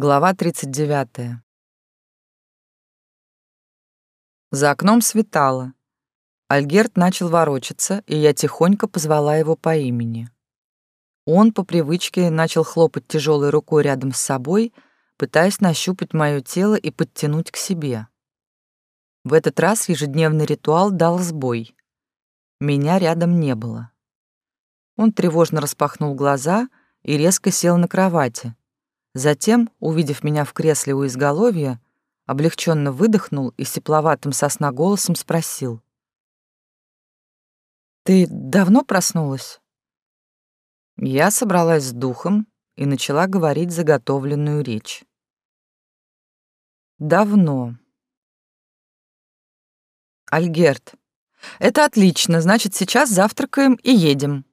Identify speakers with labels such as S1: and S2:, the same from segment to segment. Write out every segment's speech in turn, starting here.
S1: Глава 39. За окном светало. Альгерт начал ворочаться, и я тихонько позвала его по имени. Он по привычке начал хлопать тяжелой рукой рядом с собой, пытаясь нащупать мое тело и подтянуть к себе. В этот раз ежедневный ритуал дал сбой. Меня рядом не было. Он тревожно распахнул глаза и резко сел на кровати, Затем, увидев меня в кресле у изголовья, облегченно выдохнул и сепловатым сосна голосом спросил. «Ты давно проснулась?» Я собралась с духом и начала говорить заготовленную речь. «Давно». «Альгерт, это отлично, значит, сейчас завтракаем и едем».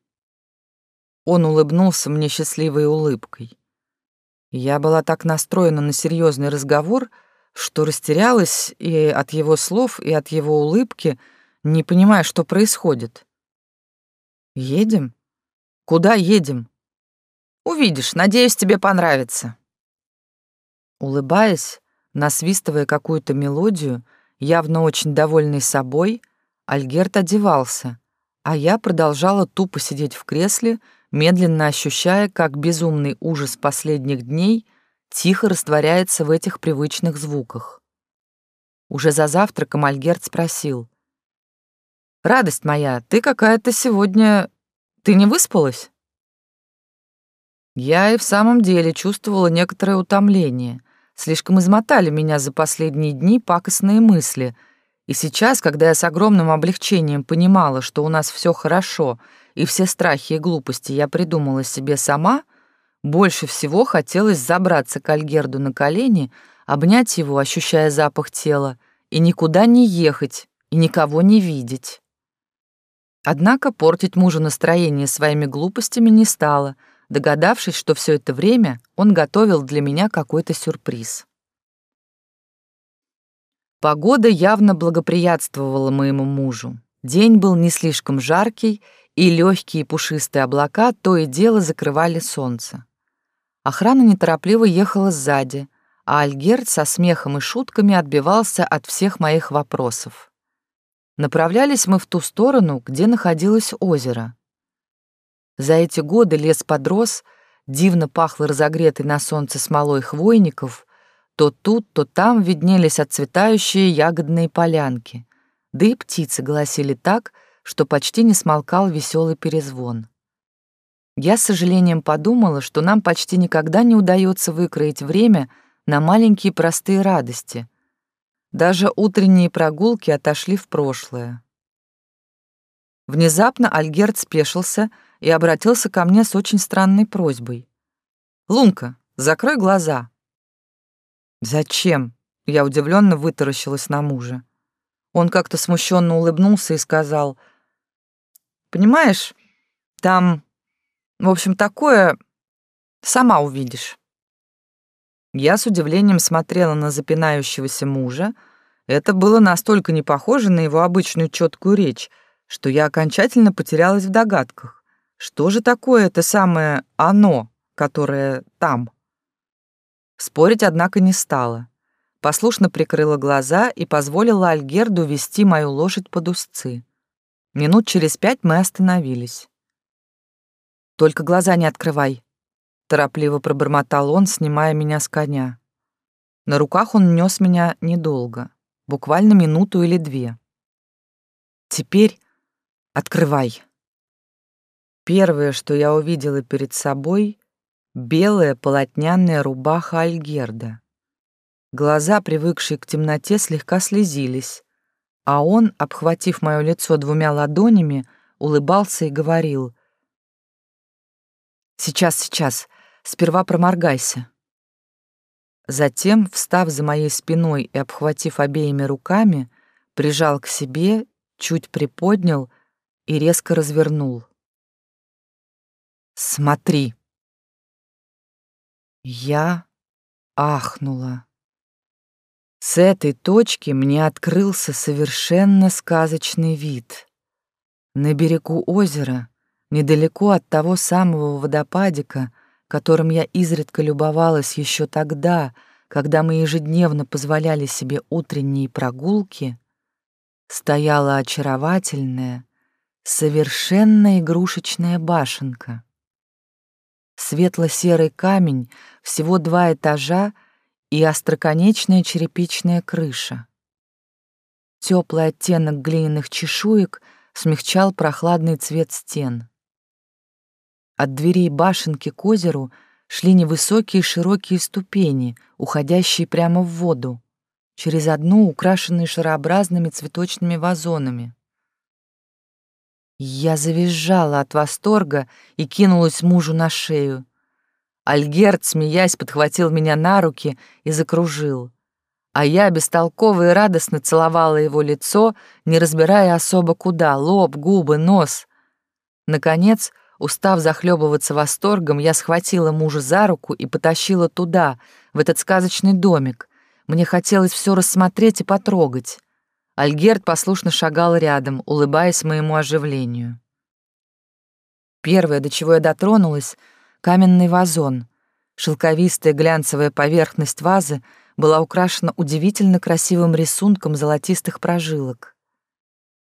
S1: Он улыбнулся мне счастливой улыбкой. Я была так настроена на серьезный разговор, что растерялась и от его слов, и от его улыбки, не понимая, что происходит. «Едем? Куда едем?» «Увидишь, надеюсь, тебе понравится». Улыбаясь, насвистывая какую-то мелодию, явно очень довольный собой, Альгерт одевался, а я продолжала тупо сидеть в кресле, медленно ощущая, как безумный ужас последних дней тихо растворяется в этих привычных звуках. Уже за завтраком Альгерт спросил. «Радость моя, ты какая-то сегодня... Ты не выспалась?» Я и в самом деле чувствовала некоторое утомление. Слишком измотали меня за последние дни пакостные мысли. И сейчас, когда я с огромным облегчением понимала, что у нас все хорошо — и все страхи и глупости я придумала себе сама, больше всего хотелось забраться к Альгерду на колени, обнять его, ощущая запах тела, и никуда не ехать, и никого не видеть. Однако портить мужу настроение своими глупостями не стала, догадавшись, что все это время он готовил для меня какой-то сюрприз. Погода явно благоприятствовала моему мужу. День был не слишком жаркий, и легкие пушистые облака то и дело закрывали солнце. Охрана неторопливо ехала сзади, а Альгерт со смехом и шутками отбивался от всех моих вопросов. Направлялись мы в ту сторону, где находилось озеро. За эти годы лес подрос, дивно пахло разогретой на солнце смолой хвойников, то тут, то там виднелись отцветающие ягодные полянки, да и птицы голосили так, что почти не смолкал веселый перезвон. Я с сожалением подумала, что нам почти никогда не удается выкроить время на маленькие простые радости. Даже утренние прогулки отошли в прошлое. Внезапно Альгерт спешился и обратился ко мне с очень странной просьбой. «Лунка, закрой глаза». «Зачем?» — я удивленно вытаращилась на мужа. Он как-то смущенно улыбнулся и сказал — Понимаешь, там, в общем, такое сама увидишь. Я с удивлением смотрела на запинающегося мужа. Это было настолько не похоже на его обычную четкую речь, что я окончательно потерялась в догадках. Что же такое это самое «оно», которое там? Спорить, однако, не стала. Послушно прикрыла глаза и позволила Альгерду вести мою лошадь под узцы. Минут через пять мы остановились. «Только глаза не открывай», — торопливо пробормотал он, снимая меня с коня. На руках он нес меня недолго, буквально минуту или две. «Теперь открывай». Первое, что я увидела перед собой — белая полотняная рубаха Альгерда. Глаза, привыкшие к темноте, слегка слезились, а он, обхватив мое лицо двумя ладонями, улыбался и говорил. «Сейчас, сейчас, сперва проморгайся». Затем, встав за моей спиной и обхватив обеими руками, прижал к себе, чуть приподнял и резко развернул. «Смотри!» Я ахнула. С этой точки мне открылся совершенно сказочный вид. На берегу озера, недалеко от того самого водопадика, которым я изредка любовалась еще тогда, когда мы ежедневно позволяли себе утренние прогулки, стояла очаровательная, совершенно игрушечная башенка. Светло-серый камень, всего два этажа и остроконечная черепичная крыша. Теплый оттенок глиняных чешуек смягчал прохладный цвет стен. От дверей башенки к озеру шли невысокие широкие ступени, уходящие прямо в воду, через одну украшенные шарообразными цветочными вазонами. Я завизжала от восторга и кинулась мужу на шею. Альгерт, смеясь, подхватил меня на руки и закружил. А я бестолково и радостно целовала его лицо, не разбирая особо куда — лоб, губы, нос. Наконец, Устав захлебываться восторгом, я схватила мужа за руку и потащила туда, в этот сказочный домик. Мне хотелось все рассмотреть и потрогать. Альгерт послушно шагал рядом, улыбаясь моему оживлению. Первое, до чего я дотронулась — каменный вазон. Шелковистая глянцевая поверхность вазы была украшена удивительно красивым рисунком золотистых прожилок.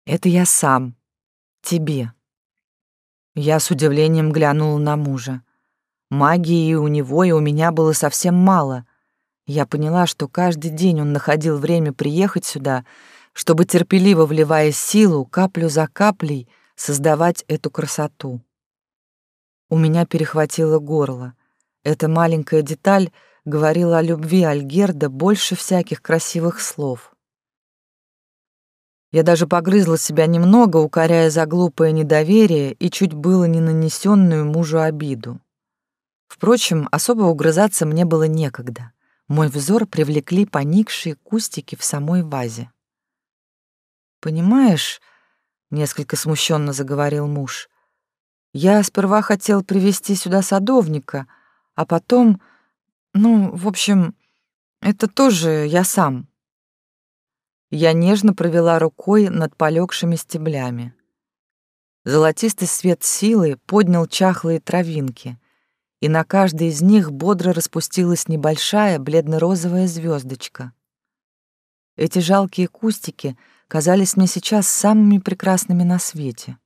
S1: «Это я сам. Тебе». Я с удивлением глянула на мужа. Магии у него, и у меня было совсем мало. Я поняла, что каждый день он находил время приехать сюда, чтобы, терпеливо вливая силу, каплю за каплей, создавать эту красоту. У меня перехватило горло. Эта маленькая деталь говорила о любви Альгерда больше всяких красивых слов. Я даже погрызла себя немного, укоряя за глупое недоверие и чуть было не нанесенную мужу обиду. Впрочем, особо угрызаться мне было некогда. Мой взор привлекли поникшие кустики в самой вазе. «Понимаешь», — несколько смущенно заговорил муж, «я сперва хотел привести сюда садовника, а потом, ну, в общем, это тоже я сам». Я нежно провела рукой над полегшими стеблями. Золотистый свет силы поднял чахлые травинки, и на каждой из них бодро распустилась небольшая бледно-розовая звездочка. Эти жалкие кустики казались мне сейчас самыми прекрасными на свете.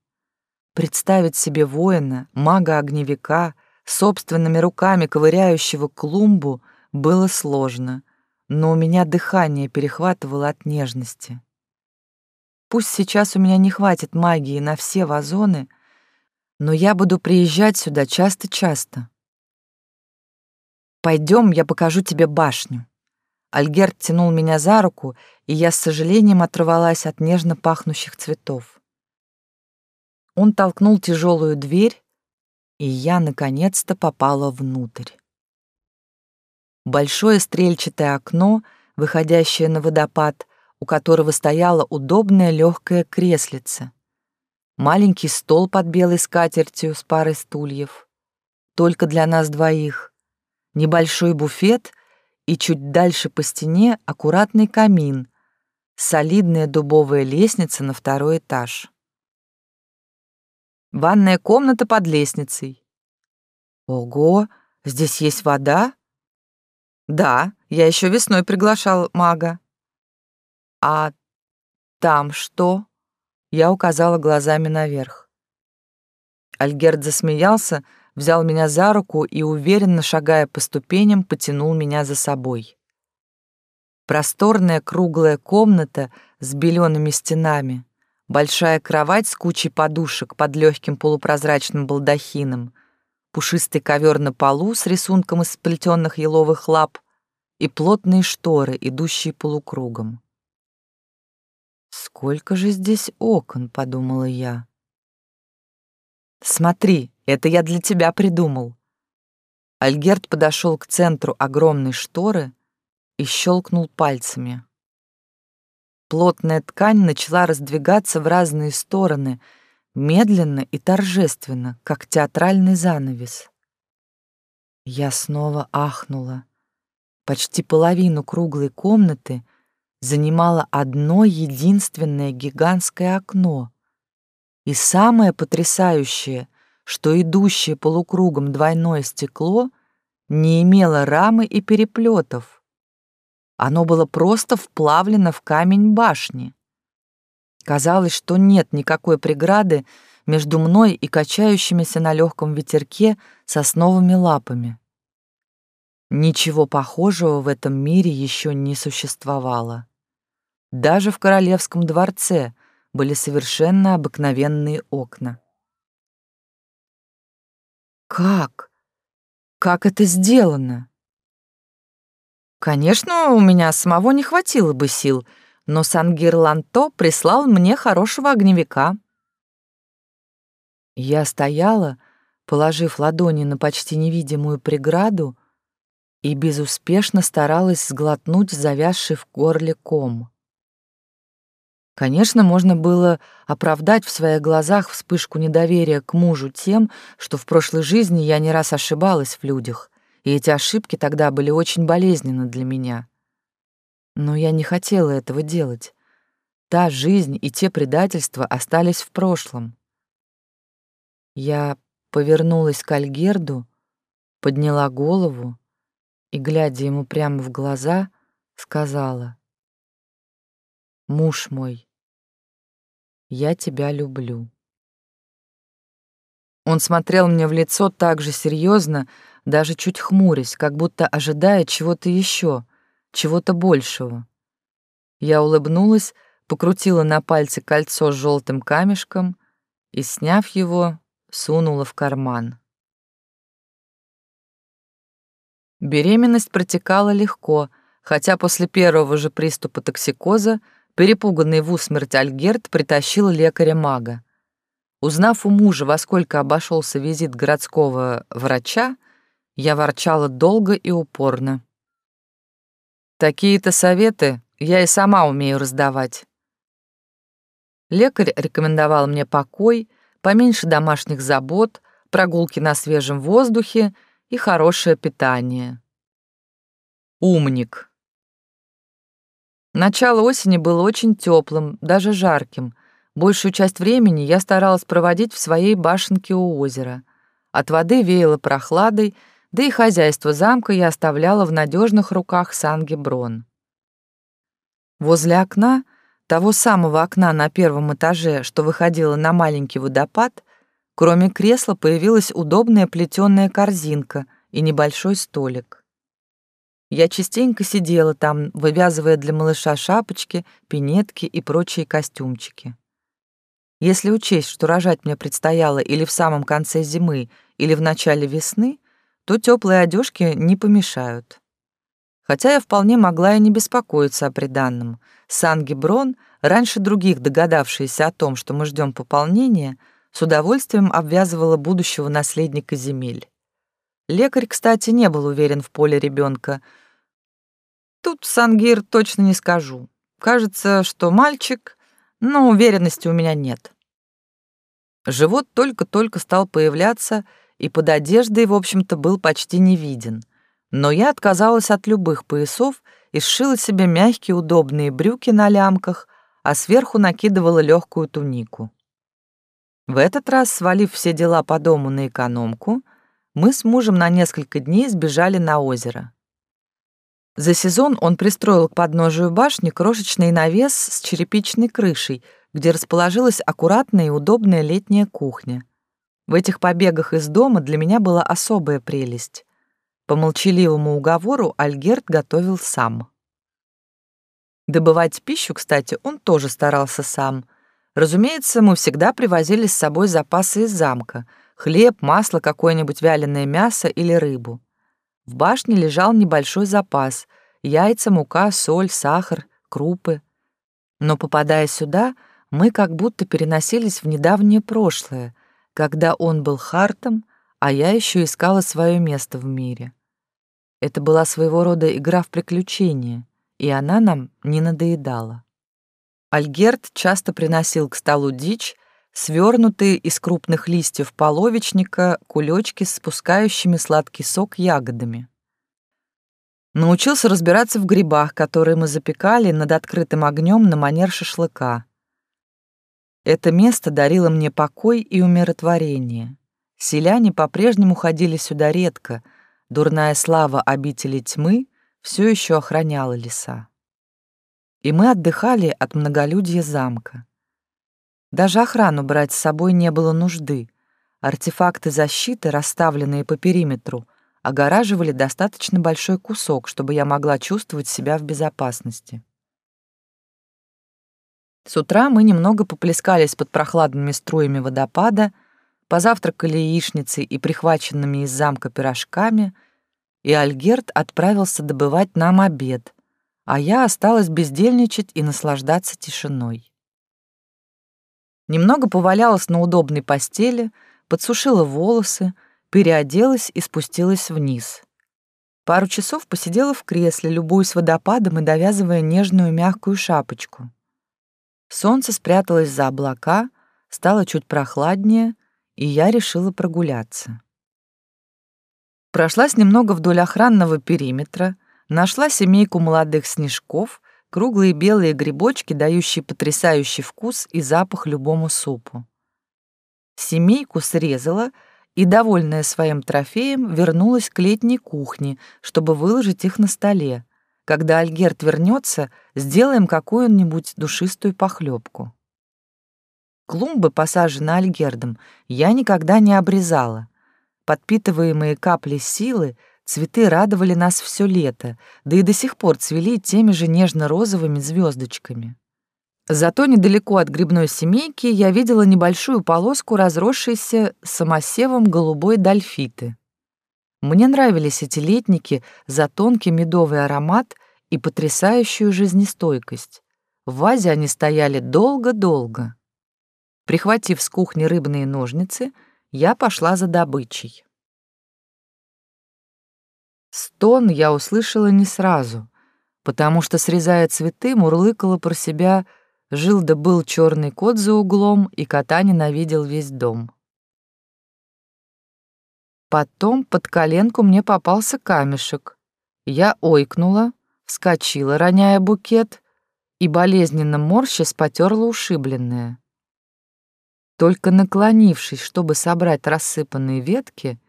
S1: Представить себе воина, мага-огневика, собственными руками ковыряющего клумбу было сложно — но у меня дыхание перехватывало от нежности. Пусть сейчас у меня не хватит магии на все вазоны, но я буду приезжать сюда часто-часто. Пойдем, я покажу тебе башню. Альгерт тянул меня за руку, и я с сожалением оторвалась от нежно пахнущих цветов. Он толкнул тяжелую дверь, и я наконец-то попала внутрь. Большое стрельчатое окно, выходящее на водопад, у которого стояло удобное легкое креслице. Маленький стол под белой скатертью с парой стульев. Только для нас двоих. Небольшой буфет и чуть дальше по стене аккуратный камин, солидная дубовая лестница на второй этаж. Ванная комната под лестницей. Ого, здесь есть вода? Да, я еще весной приглашал мага. А там что? Я указала глазами наверх. Альгерд засмеялся, взял меня за руку и, уверенно шагая по ступеням, потянул меня за собой. Просторная круглая комната с белеными стенами, большая кровать с кучей подушек под легким полупрозрачным балдахином, пушистый ковер на полу с рисунком из сплетенных еловых лап и плотные шторы, идущие полукругом. «Сколько же здесь окон?» — подумала я. «Смотри, это я для тебя придумал». Альгерт подошел к центру огромной шторы и щелкнул пальцами. Плотная ткань начала раздвигаться в разные стороны — медленно и торжественно, как театральный занавес. Я снова ахнула. Почти половину круглой комнаты занимало одно единственное гигантское окно. И самое потрясающее, что идущее полукругом двойное стекло не имело рамы и переплетов. Оно было просто вплавлено в камень башни. Казалось, что нет никакой преграды между мной и качающимися на легком ветерке сосновыми лапами. Ничего похожего в этом мире еще не существовало. Даже в королевском дворце были совершенно обыкновенные окна. Как? Как это сделано? Конечно, у меня самого не хватило бы сил, но Сангир Ланто прислал мне хорошего огневика. Я стояла, положив ладони на почти невидимую преграду, и безуспешно старалась сглотнуть завязший в горле ком. Конечно, можно было оправдать в своих глазах вспышку недоверия к мужу тем, что в прошлой жизни я не раз ошибалась в людях, и эти ошибки тогда были очень болезненны для меня. Но я не хотела этого делать. Та жизнь и те предательства остались в прошлом. Я повернулась к Альгерду, подняла голову и, глядя ему прямо в глаза, сказала, «Муж мой, я тебя люблю». Он смотрел мне в лицо так же серьезно, даже чуть хмурясь, как будто ожидая чего-то еще, чего-то большего. Я улыбнулась, покрутила на пальце кольцо с желтым камешком и, сняв его, сунула в карман. Беременность протекала легко, хотя после первого же приступа токсикоза перепуганный в усмерть Альгерт притащил лекаря-мага. Узнав у мужа, во сколько обошелся визит городского врача, я ворчала долго и упорно. Такие-то советы я и сама умею раздавать. Лекарь рекомендовал мне покой, поменьше домашних забот, прогулки на свежем воздухе — и хорошее питание. Умник. Начало осени было очень теплым, даже жарким. Большую часть времени я старалась проводить в своей башенке у озера. От воды веяло прохладой, да и хозяйство замка я оставляла в надежных руках Санги Брон. Возле окна, того самого окна на первом этаже, что выходило на маленький водопад, Кроме кресла появилась удобная плетеная корзинка и небольшой столик. Я частенько сидела там, вывязывая для малыша шапочки, пинетки и прочие костюмчики. Если учесть, что рожать мне предстояло или в самом конце зимы, или в начале весны, то теплые одежки не помешают. Хотя я вполне могла и не беспокоиться о приданном. Санги Брон, раньше других догадавшиеся о том, что мы ждем пополнения, с удовольствием обвязывала будущего наследника земель. Лекарь, кстати, не был уверен в поле ребенка. Тут, Сангир, точно не скажу. Кажется, что мальчик, но уверенности у меня нет. Живот только-только стал появляться, и под одеждой, в общем-то, был почти не виден. Но я отказалась от любых поясов и сшила себе мягкие удобные брюки на лямках, а сверху накидывала легкую тунику. В этот раз, свалив все дела по дому на экономку, мы с мужем на несколько дней сбежали на озеро. За сезон он пристроил к подножию башни крошечный навес с черепичной крышей, где расположилась аккуратная и удобная летняя кухня. В этих побегах из дома для меня была особая прелесть. По молчаливому уговору Альгерт готовил сам. Добывать пищу, кстати, он тоже старался сам — Разумеется, мы всегда привозили с собой запасы из замка — хлеб, масло, какое-нибудь вяленое мясо или рыбу. В башне лежал небольшой запас — яйца, мука, соль, сахар, крупы. Но, попадая сюда, мы как будто переносились в недавнее прошлое, когда он был Хартом, а я еще искала свое место в мире. Это была своего рода игра в приключения, и она нам не надоедала. Альгерт часто приносил к столу дичь, свернутые из крупных листьев половичника кулечки с спускающими сладкий сок ягодами. Научился разбираться в грибах, которые мы запекали над открытым огнем на манер шашлыка. Это место дарило мне покой и умиротворение. Селяне по-прежнему ходили сюда редко, дурная слава обители тьмы все еще охраняла леса. И мы отдыхали от многолюдья замка. Даже охрану брать с собой не было нужды. Артефакты защиты, расставленные по периметру, огораживали достаточно большой кусок, чтобы я могла чувствовать себя в безопасности. С утра мы немного поплескались под прохладными струями водопада, позавтракали яичницей и прихваченными из замка пирожками, и Альгерт отправился добывать нам обед, а я осталась бездельничать и наслаждаться тишиной. Немного повалялась на удобной постели, подсушила волосы, переоделась и спустилась вниз. Пару часов посидела в кресле, любуясь водопадом и довязывая нежную мягкую шапочку. Солнце спряталось за облака, стало чуть прохладнее, и я решила прогуляться. Прошлась немного вдоль охранного периметра, нашла семейку молодых снежков, круглые белые грибочки, дающие потрясающий вкус и запах любому супу. Семейку срезала и, довольная своим трофеем, вернулась к летней кухне, чтобы выложить их на столе. Когда Альгерт вернется, сделаем какую-нибудь душистую похлебку. Клумбы, посаженные Альгердом, я никогда не обрезала. Подпитываемые капли силы, цветы радовали нас все лето, да и до сих пор цвели теми же нежно-розовыми звездочками. Зато недалеко от грибной семейки я видела небольшую полоску разросшейся самосевом голубой дольфиты. Мне нравились эти летники за тонкий медовый аромат и потрясающую жизнестойкость. В вазе они стояли долго-долго. Прихватив с кухни рыбные ножницы, я пошла за добычей. Стон я услышала не сразу, потому что, срезая цветы, мурлыкала про себя «Жил да был черный кот за углом, и кота ненавидел весь дом». Потом под коленку мне попался камешек. Я ойкнула, вскочила, роняя букет, и болезненно морщась потерла ушибленное. Только наклонившись, чтобы собрать рассыпанные ветки,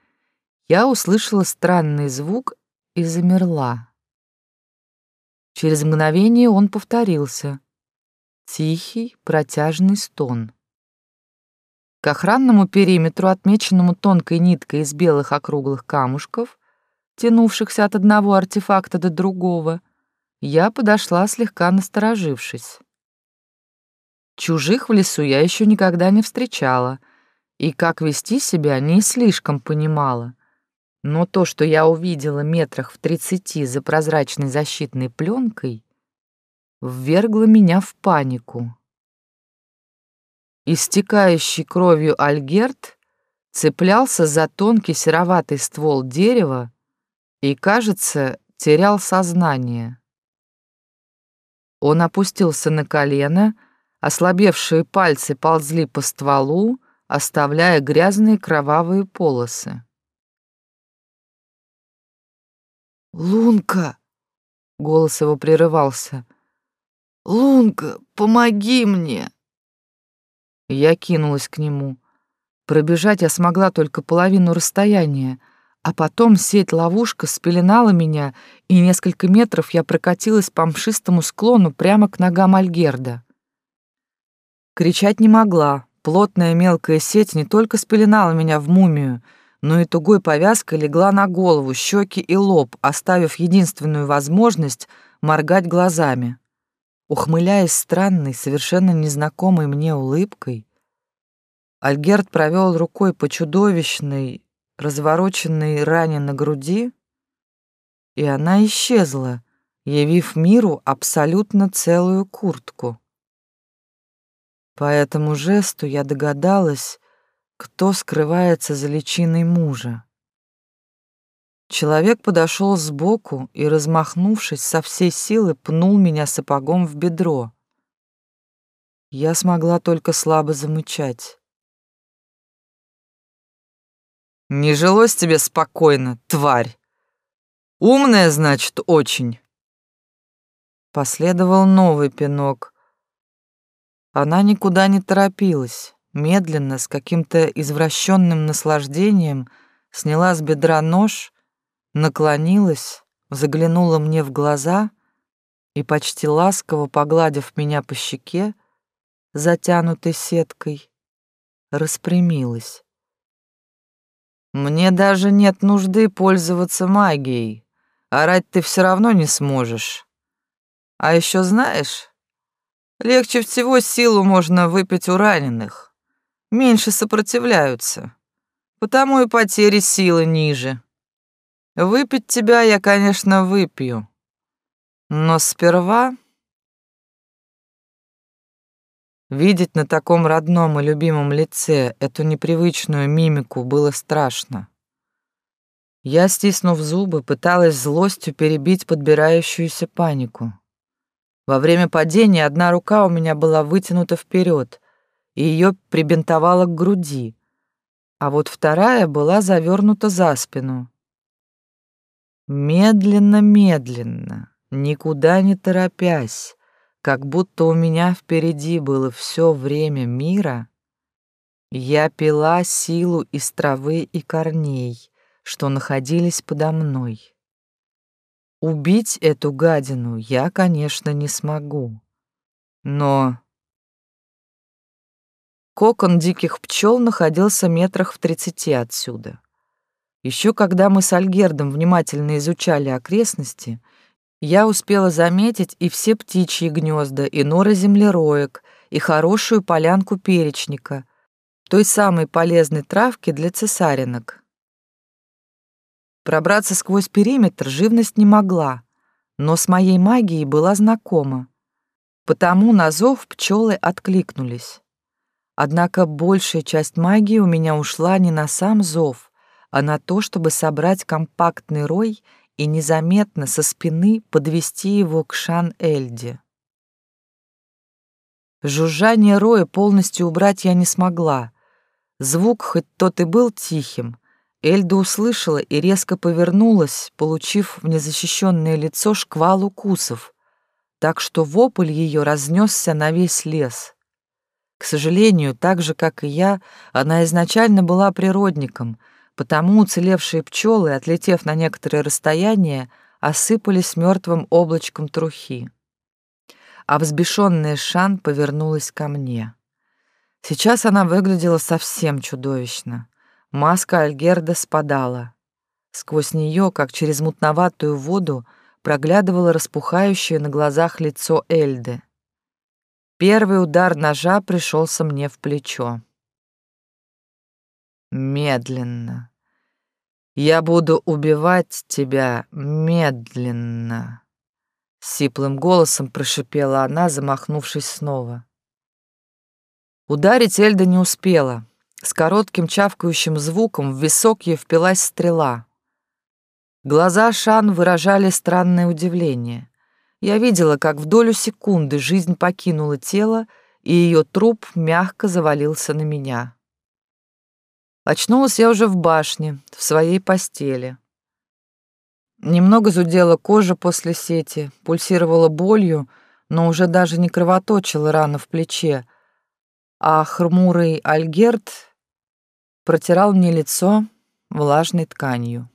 S1: я услышала странный звук и замерла. Через мгновение он повторился. Тихий, протяжный стон. К охранному периметру, отмеченному тонкой ниткой из белых округлых камушков, тянувшихся от одного артефакта до другого, я подошла, слегка насторожившись. Чужих в лесу я еще никогда не встречала, и как вести себя не слишком понимала. Но то, что я увидела метрах в тридцати за прозрачной защитной пленкой, ввергло меня в панику. Истекающий кровью Альгерт цеплялся за тонкий сероватый ствол дерева и, кажется, терял сознание. Он опустился на колено, Ослабевшие пальцы ползли по стволу, оставляя грязные кровавые полосы. «Лунка!» — голос его прерывался. «Лунка, помоги мне!» Я кинулась к нему. Пробежать я смогла только половину расстояния, а потом сеть-ловушка спеленала меня, и несколько метров я прокатилась по мшистому склону прямо к ногам Альгерда. Кричать не могла. Плотная мелкая сеть не только спеленала меня в мумию, но и тугой повязкой легла на голову, щеки и лоб, оставив единственную возможность моргать глазами. Ухмыляясь странной, совершенно незнакомой мне улыбкой, Альгерт провел рукой по чудовищной, развороченной ране на груди, и она исчезла, явив миру абсолютно целую куртку. По этому жесту я догадалась, кто скрывается за личиной мужа. Человек подошел сбоку и, размахнувшись со всей силы, пнул меня сапогом в бедро. Я смогла только слабо замычать. «Не жилось тебе спокойно, тварь! Умная, значит, очень!» Последовал новый пинок, она никуда не торопилась, медленно, с каким-то извращенным наслаждением, сняла с бедра нож, наклонилась, заглянула мне в глаза и, почти ласково погладив меня по щеке, затянутой сеткой, распрямилась. «Мне даже нет нужды пользоваться магией. Орать ты все равно не сможешь. А еще знаешь, легче всего силу можно выпить у раненых. Меньше сопротивляются, потому и потери силы ниже. Выпить тебя я, конечно, выпью, но сперва Видеть на таком родном и любимом лице эту непривычную мимику было страшно. Я, стиснув зубы, пыталась злостью перебить подбирающуюся панику. Во время падения одна рука у меня была вытянута вперед, и ее прибинтовала к груди, а вот вторая была завернута за спину. Медленно-медленно, никуда не торопясь, как будто у меня впереди было все время мира, я пила силу из травы и корней, что находились подо мной. Убить эту гадину я, конечно, не смогу. Но... Кокон диких пчел находился метрах в тридцати отсюда. Еще когда мы с Альгердом внимательно изучали окрестности, я успела заметить и все птичьи гнезда, и норы землероек, и хорошую полянку перечника, той самой полезной травки для цесаринок. Пробраться сквозь периметр живность не могла, но с моей магией была знакома. Потому на зов пчелы откликнулись. Однако большая часть магии у меня ушла не на сам зов, а на то, чтобы собрать компактный рой — и незаметно со спины подвести его к Шан-Эльде. Жужжание роя полностью убрать я не смогла. Звук, хоть тот и был тихим, Эльда услышала и резко повернулась, получив в незащищенное лицо шквал укусов, так что вопль ее разнесся на весь лес. К сожалению, так же, как и я, она изначально была природником — Потому уцелевшие пчелы, отлетев на некоторое расстояние, осыпались мертвым облачком трухи. А взбешенная Шан повернулась ко мне. Сейчас она выглядела совсем чудовищно. Маска Альгерда спадала. Сквозь нее, как через мутноватую воду, проглядывало распухающее на глазах лицо Эльды. Первый удар ножа пришелся мне в плечо. Медленно. Я буду убивать тебя медленно. Сиплым голосом прошипела она, замахнувшись снова. Ударить Эльда не успела. С коротким чавкающим звуком в висок ей впилась стрела. Глаза Шан выражали странное удивление. Я видела, как в долю секунды жизнь покинула тело, и ее труп мягко завалился на меня. Очнулась я уже в башне, в своей постели. Немного зудела кожа после сети, пульсировала болью, но уже даже не кровоточила рана в плече, а хмурый Альгерт протирал мне лицо влажной тканью.